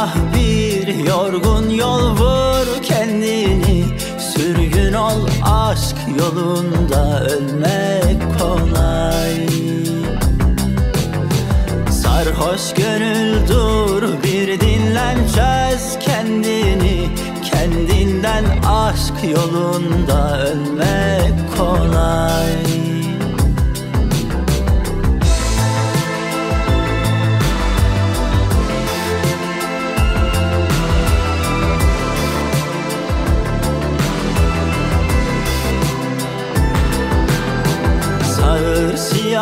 Ah bir yorgun yol vur kendini. Sürgün ol aşk yolunda ölmek kolay. Sarhoş gönül dur bir dinlen çöz kendini. Kendinden aşk yolunda ölmek kolay.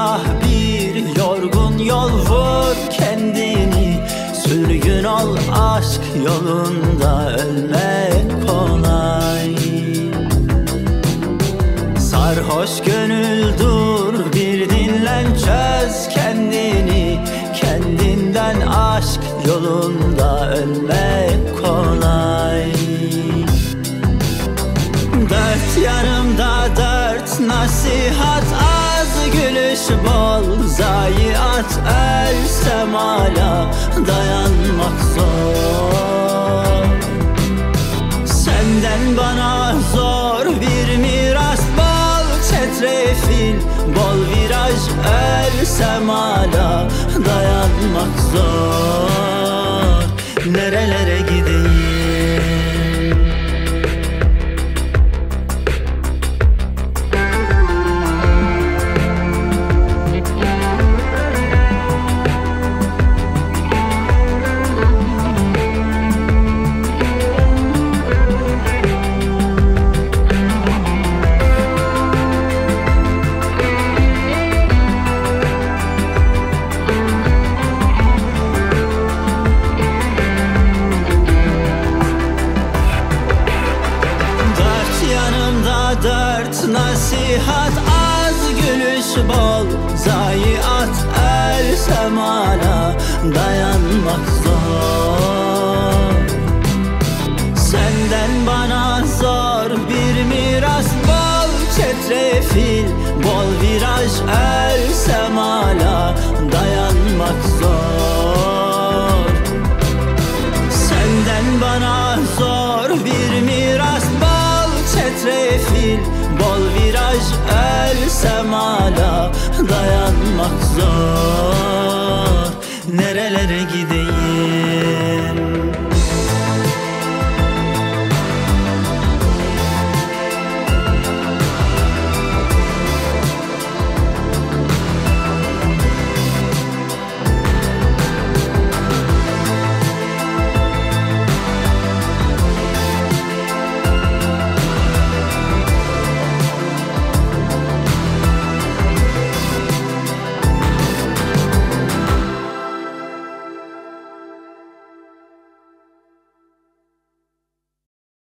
Siyah bir yorgun yol vur kendini. Sürgün ol aşk yolunda ölmek kolay. Sarhoş gönül dur bir dinlen çöz kendini. Kendinden aşk yolunda ölmek Dört yanımda dört nasihat az gülüş bol Zayiat. Ölsem hala dayanmak zor. Senden bana zor bir miras bol çetrefil Bol viraj. Ölsem hala nasihat az gülüş bol. Zayiat ölsem hala dayanmak zor. Senden bana zor bir miras bol. Çetrefil Bol viraj ölsem hala dayanmak zor ölsem hala dayanmak zor